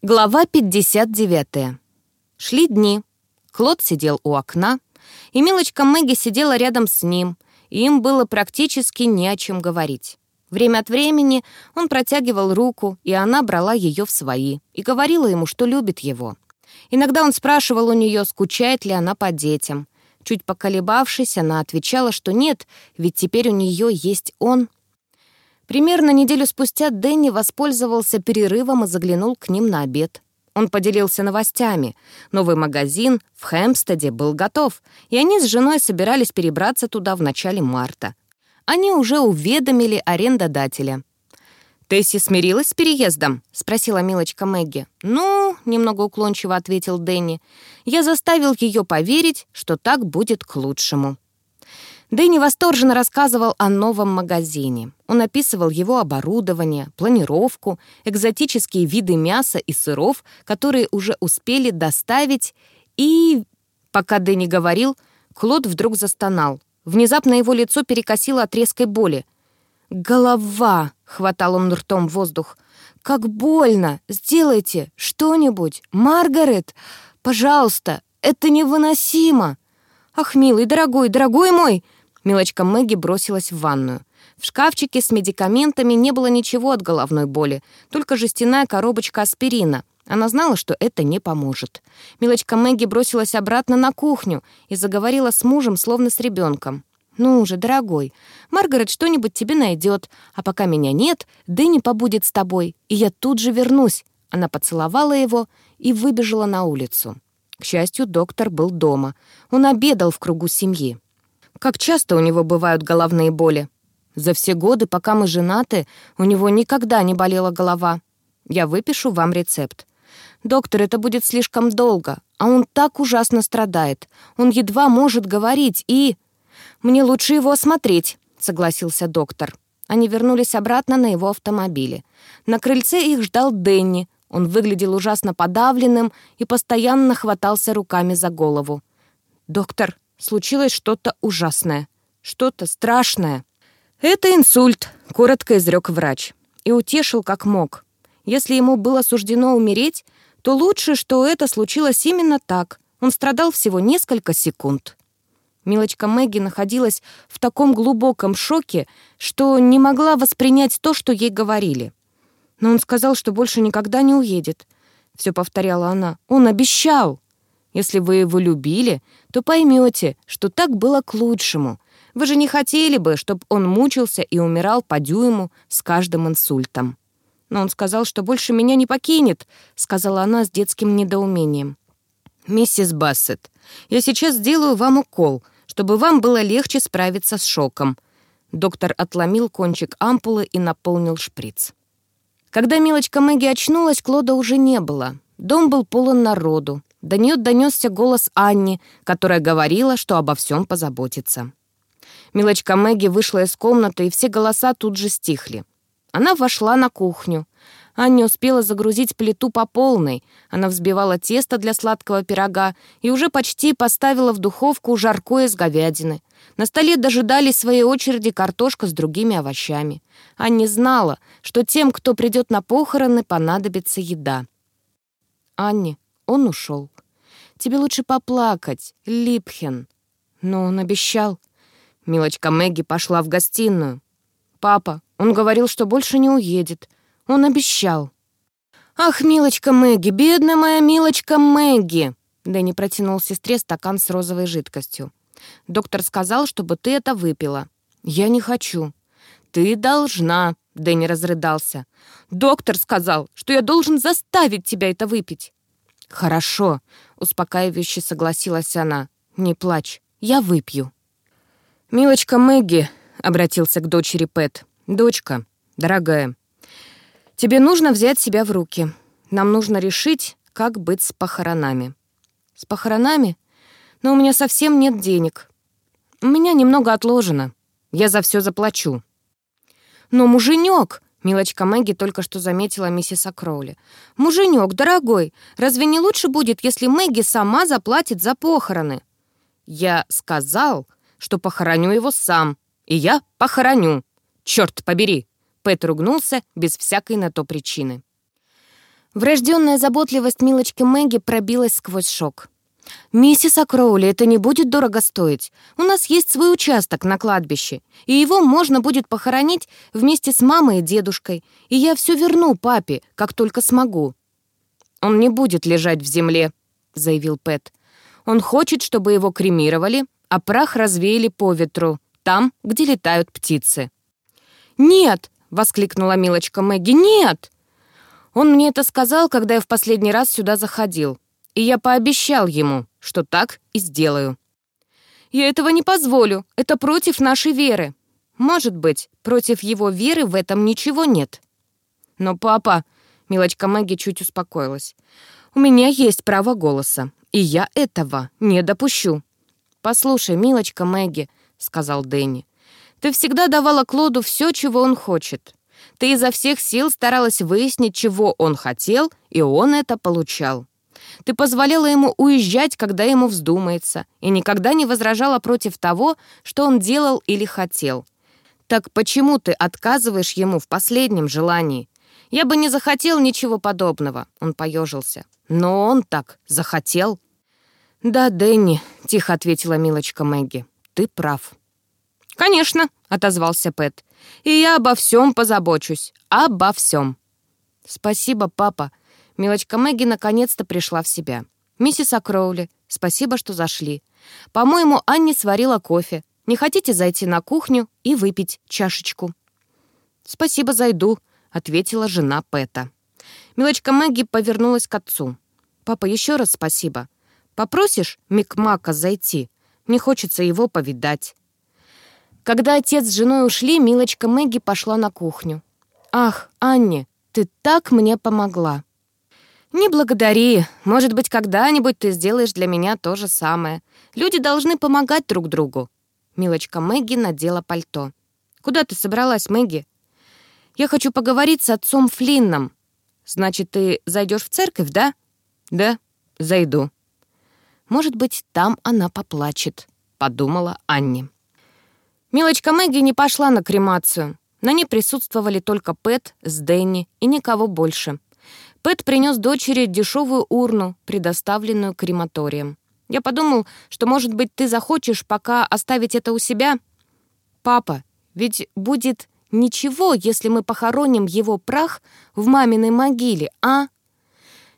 Глава 59. Шли дни. Клод сидел у окна, и милочка Мэгги сидела рядом с ним, и им было практически не о чем говорить. Время от времени он протягивал руку, и она брала ее в свои, и говорила ему, что любит его. Иногда он спрашивал у нее, скучает ли она по детям. Чуть поколебавшись, она отвечала, что нет, ведь теперь у нее есть он, Примерно неделю спустя Дэнни воспользовался перерывом и заглянул к ним на обед. Он поделился новостями. Новый магазин в Хэмпстеде был готов, и они с женой собирались перебраться туда в начале марта. Они уже уведомили арендодателя. «Тесси смирилась с переездом?» — спросила милочка Мэгги. «Ну», — немного уклончиво ответил Дэнни, «я заставил ее поверить, что так будет к лучшему». Дэнни восторженно рассказывал о новом магазине. Он описывал его оборудование, планировку, экзотические виды мяса и сыров, которые уже успели доставить, и... Пока Дэнни говорил, Клод вдруг застонал. Внезапно его лицо перекосило от резкой боли. «Голова!» — хватал он ртом воздух. «Как больно! Сделайте что-нибудь! Маргарет! Пожалуйста! Это невыносимо!» «Ах, милый, дорогой, дорогой мой!» Милочка Мэгги бросилась в ванную. В шкафчике с медикаментами не было ничего от головной боли, только жестяная коробочка аспирина. Она знала, что это не поможет. Милочка Мэгги бросилась обратно на кухню и заговорила с мужем, словно с ребенком. «Ну уже, дорогой, Маргарет что-нибудь тебе найдет, а пока меня нет, Дэнни побудет с тобой, и я тут же вернусь». Она поцеловала его и выбежала на улицу. К счастью, доктор был дома. Он обедал в кругу семьи. Как часто у него бывают головные боли? За все годы, пока мы женаты, у него никогда не болела голова. Я выпишу вам рецепт. Доктор, это будет слишком долго, а он так ужасно страдает. Он едва может говорить и... Мне лучше его осмотреть, согласился доктор. Они вернулись обратно на его автомобиле. На крыльце их ждал Дэнни. Он выглядел ужасно подавленным и постоянно хватался руками за голову. «Доктор, случилось что-то ужасное, что-то страшное. «Это инсульт», — коротко изрек врач. И утешил как мог. Если ему было суждено умереть, то лучше, что это случилось именно так. Он страдал всего несколько секунд. Милочка Мэгги находилась в таком глубоком шоке, что не могла воспринять то, что ей говорили. Но он сказал, что больше никогда не уедет. Все повторяла она. Он обещал. Если вы его любили, то поймете, что так было к лучшему. Вы же не хотели бы, чтобы он мучился и умирал по дюйму с каждым инсультом. Но он сказал, что больше меня не покинет, сказала она с детским недоумением. «Миссис Бассет, я сейчас сделаю вам укол, чтобы вам было легче справиться с шоком». Доктор отломил кончик ампулы и наполнил шприц. Когда милочка Мэгги очнулась, Клода уже не было. Дом был полон народу. До нее донесся голос Анни, которая говорила, что обо всем позаботится. Милочка Мэгги вышла из комнаты, и все голоса тут же стихли. Она вошла на кухню. Анни успела загрузить плиту по полной. Она взбивала тесто для сладкого пирога и уже почти поставила в духовку жаркое из говядины. На столе дожидались своей очереди картошка с другими овощами. Анни знала, что тем, кто придет на похороны, понадобится еда. «Анни, он ушел. Тебе лучше поплакать, Липхен. Но он обещал. Милочка Мэгги пошла в гостиную. Папа, он говорил, что больше не уедет. Он обещал. «Ах, милочка Мэгги, бедная моя милочка Мэгги!» Дэнни протянул сестре стакан с розовой жидкостью. «Доктор сказал, чтобы ты это выпила». «Я не хочу». «Ты должна», — Дэнни разрыдался. «Доктор сказал, что я должен заставить тебя это выпить». «Хорошо», — успокаивающе согласилась она. «Не плачь, я выпью». «Милочка Мэгги», — обратился к дочери Пэт. «Дочка, дорогая, тебе нужно взять себя в руки. Нам нужно решить, как быть с похоронами». «С похоронами? Но у меня совсем нет денег. У меня немного отложено. Я за все заплачу». «Но муженек!» Милочка Мэгги только что заметила миссиса Кроули. «Муженек, дорогой, разве не лучше будет, если Мэгги сама заплатит за похороны?» «Я сказал, что похороню его сам, и я похороню. Черт побери!» Пэт ругнулся без всякой на то причины. Врожденная заботливость милочки Мэгги пробилась сквозь шок. «Миссис Акроули, это не будет дорого стоить. У нас есть свой участок на кладбище, и его можно будет похоронить вместе с мамой и дедушкой, и я все верну папе, как только смогу». «Он не будет лежать в земле», — заявил Пэт. «Он хочет, чтобы его кремировали, а прах развеяли по ветру, там, где летают птицы». «Нет!» — воскликнула милочка Мэгги. «Нет!» Он мне это сказал, когда я в последний раз сюда заходил и я пообещал ему, что так и сделаю. Я этого не позволю, это против нашей веры. Может быть, против его веры в этом ничего нет. Но папа, милочка Мэгги чуть успокоилась, у меня есть право голоса, и я этого не допущу. «Послушай, милочка Мэгги», — сказал Дэнни, «ты всегда давала Клоду все, чего он хочет. Ты изо всех сил старалась выяснить, чего он хотел, и он это получал. Ты позволяла ему уезжать, когда ему вздумается, и никогда не возражала против того, что он делал или хотел. Так почему ты отказываешь ему в последнем желании? Я бы не захотел ничего подобного, он поежился. Но он так захотел. Да, Дэнни, тихо ответила милочка Мэгги. Ты прав. Конечно, отозвался Пэт. И я обо всем позабочусь. Обо всем. Спасибо, папа, Милочка Мэгги наконец-то пришла в себя. «Миссис Акроули, спасибо, что зашли. По-моему, Анни сварила кофе. Не хотите зайти на кухню и выпить чашечку?» «Спасибо, зайду», — ответила жена Пэта. Милочка Мэгги повернулась к отцу. «Папа, еще раз спасибо. Попросишь Микмака зайти? Мне хочется его повидать». Когда отец с женой ушли, Милочка Мэгги пошла на кухню. «Ах, Анни, ты так мне помогла!» «Не благодари. Может быть, когда-нибудь ты сделаешь для меня то же самое. Люди должны помогать друг другу». Милочка Мэгги надела пальто. «Куда ты собралась, Мэгги?» «Я хочу поговорить с отцом Флинном». «Значит, ты зайдешь в церковь, да?» «Да, зайду». «Может быть, там она поплачет», — подумала Анни. Милочка Мэгги не пошла на кремацию. На ней присутствовали только Пэт с Дэнни и никого больше — Пэт принес дочери дешевую урну, предоставленную крематорием. Я подумал, что, может быть, ты захочешь пока оставить это у себя? Папа, ведь будет ничего, если мы похороним его прах в маминой могиле, а?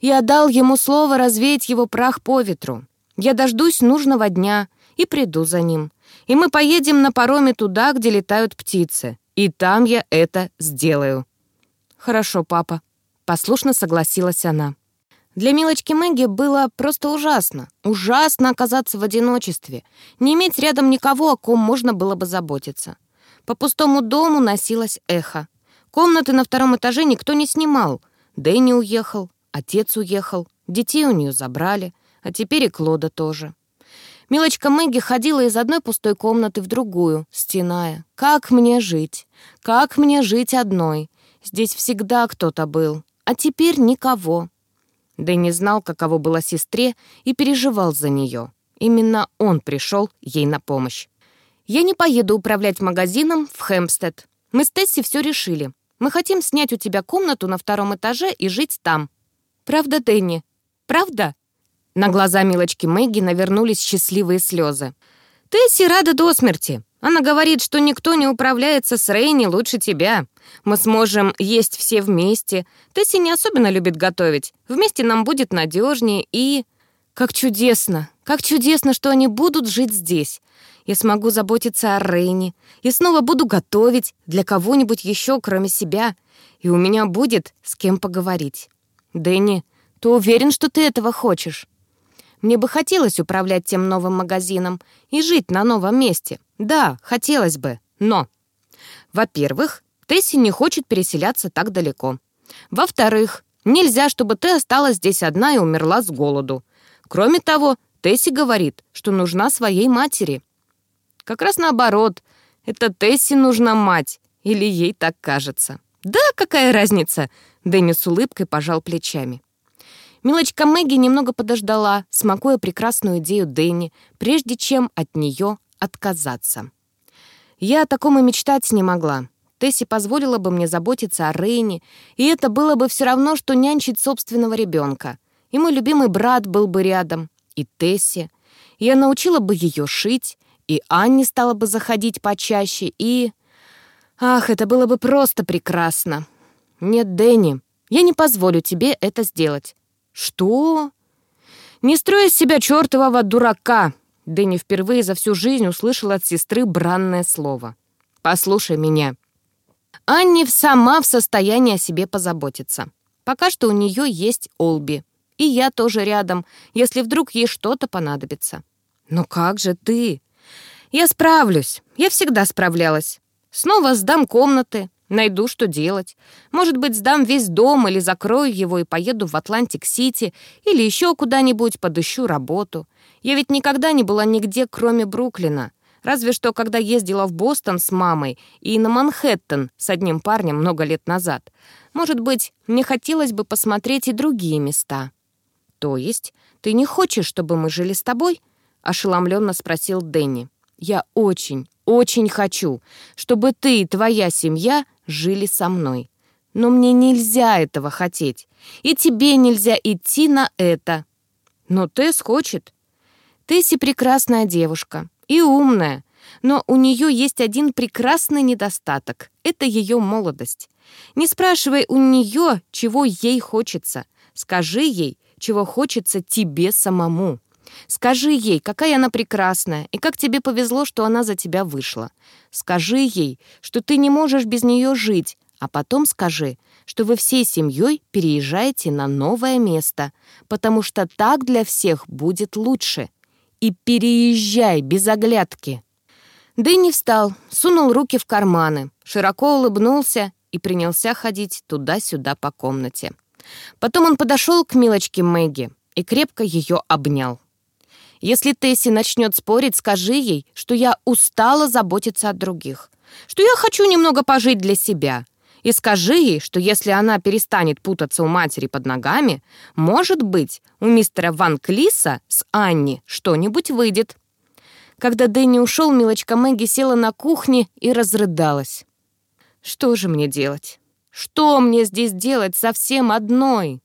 Я дал ему слово развеять его прах по ветру. Я дождусь нужного дня и приду за ним. И мы поедем на пароме туда, где летают птицы. И там я это сделаю. Хорошо, папа. Послушно согласилась она. Для милочки Мэгги было просто ужасно. Ужасно оказаться в одиночестве. Не иметь рядом никого, о ком можно было бы заботиться. По пустому дому носилось эхо. Комнаты на втором этаже никто не снимал. Дэнни уехал, отец уехал, детей у нее забрали, а теперь и Клода тоже. Милочка Мэгги ходила из одной пустой комнаты в другую, стеная. «Как мне жить? Как мне жить одной? Здесь всегда кто-то был а теперь никого. Дэнни знал, каково было сестре, и переживал за нее. Именно он пришел ей на помощь. «Я не поеду управлять магазином в Хэмпстед. Мы с Тесси все решили. Мы хотим снять у тебя комнату на втором этаже и жить там. Правда, Дэнни? Правда?» На глаза милочки Мэгги навернулись счастливые слезы. «Тесси рада до смерти. Она говорит, что никто не управляется с Рейни лучше тебя. Мы сможем есть все вместе. Тесси не особенно любит готовить. Вместе нам будет надежнее и... Как чудесно! Как чудесно, что они будут жить здесь. Я смогу заботиться о Рейне. И снова буду готовить для кого-нибудь еще, кроме себя. И у меня будет с кем поговорить. Дэнни, ты уверен, что ты этого хочешь? Мне бы хотелось управлять тем новым магазином и жить на новом месте. Да, хотелось бы, но... Во-первых, Тесси не хочет переселяться так далеко. Во-вторых, нельзя, чтобы ты осталась здесь одна и умерла с голоду. Кроме того, Тесси говорит, что нужна своей матери. Как раз наоборот. Это Тесси нужна мать. Или ей так кажется. Да, какая разница? Дэнни с улыбкой пожал плечами. Милочка Мэгги немного подождала, смакуя прекрасную идею Дэнни, прежде чем от нее отказаться. Я о таком и мечтать не могла. Тесси позволила бы мне заботиться о Рейне, и это было бы все равно, что нянчить собственного ребенка. И мой любимый брат был бы рядом, и Тесси. Я научила бы ее шить, и Анне стала бы заходить почаще, и... Ах, это было бы просто прекрасно. Нет, Дэнни, я не позволю тебе это сделать. Что? Не строй из себя чертового дурака. Дэнни впервые за всю жизнь услышала от сестры бранное слово. Послушай меня. Анни сама в состоянии о себе позаботиться. Пока что у нее есть Олби. И я тоже рядом, если вдруг ей что-то понадобится. Но как же ты? Я справлюсь. Я всегда справлялась. Снова сдам комнаты, найду, что делать. Может быть, сдам весь дом или закрою его и поеду в Атлантик-Сити или еще куда-нибудь подыщу работу. Я ведь никогда не была нигде, кроме Бруклина. Разве что, когда ездила в Бостон с мамой и на Манхэттен с одним парнем много лет назад. Может быть, мне хотелось бы посмотреть и другие места. «То есть ты не хочешь, чтобы мы жили с тобой?» — ошеломленно спросил Дэнни. «Я очень, очень хочу, чтобы ты и твоя семья жили со мной. Но мне нельзя этого хотеть, и тебе нельзя идти на это. Но Тесс хочет. Тесси прекрасная девушка и умная, но у нее есть один прекрасный недостаток — это ее молодость. Не спрашивай у нее, чего ей хочется. Скажи ей, чего хочется тебе самому. Скажи ей, какая она прекрасная, и как тебе повезло, что она за тебя вышла. Скажи ей, что ты не можешь без нее жить, а потом скажи, что вы всей семьей переезжаете на новое место, потому что так для всех будет лучше. И переезжай без оглядки. Дэнни встал, сунул руки в карманы, широко улыбнулся и принялся ходить туда-сюда по комнате. Потом он подошел к милочке Мэгги и крепко ее обнял. Если Тесси начнет спорить, скажи ей, что я устала заботиться о других, что я хочу немного пожить для себя. И скажи ей, что если она перестанет путаться у матери под ногами, может быть, у мистера Ван Клиса с Анни что-нибудь выйдет. Когда Дэнни ушел, милочка Мэгги села на кухне и разрыдалась. «Что же мне делать? Что мне здесь делать совсем одной?»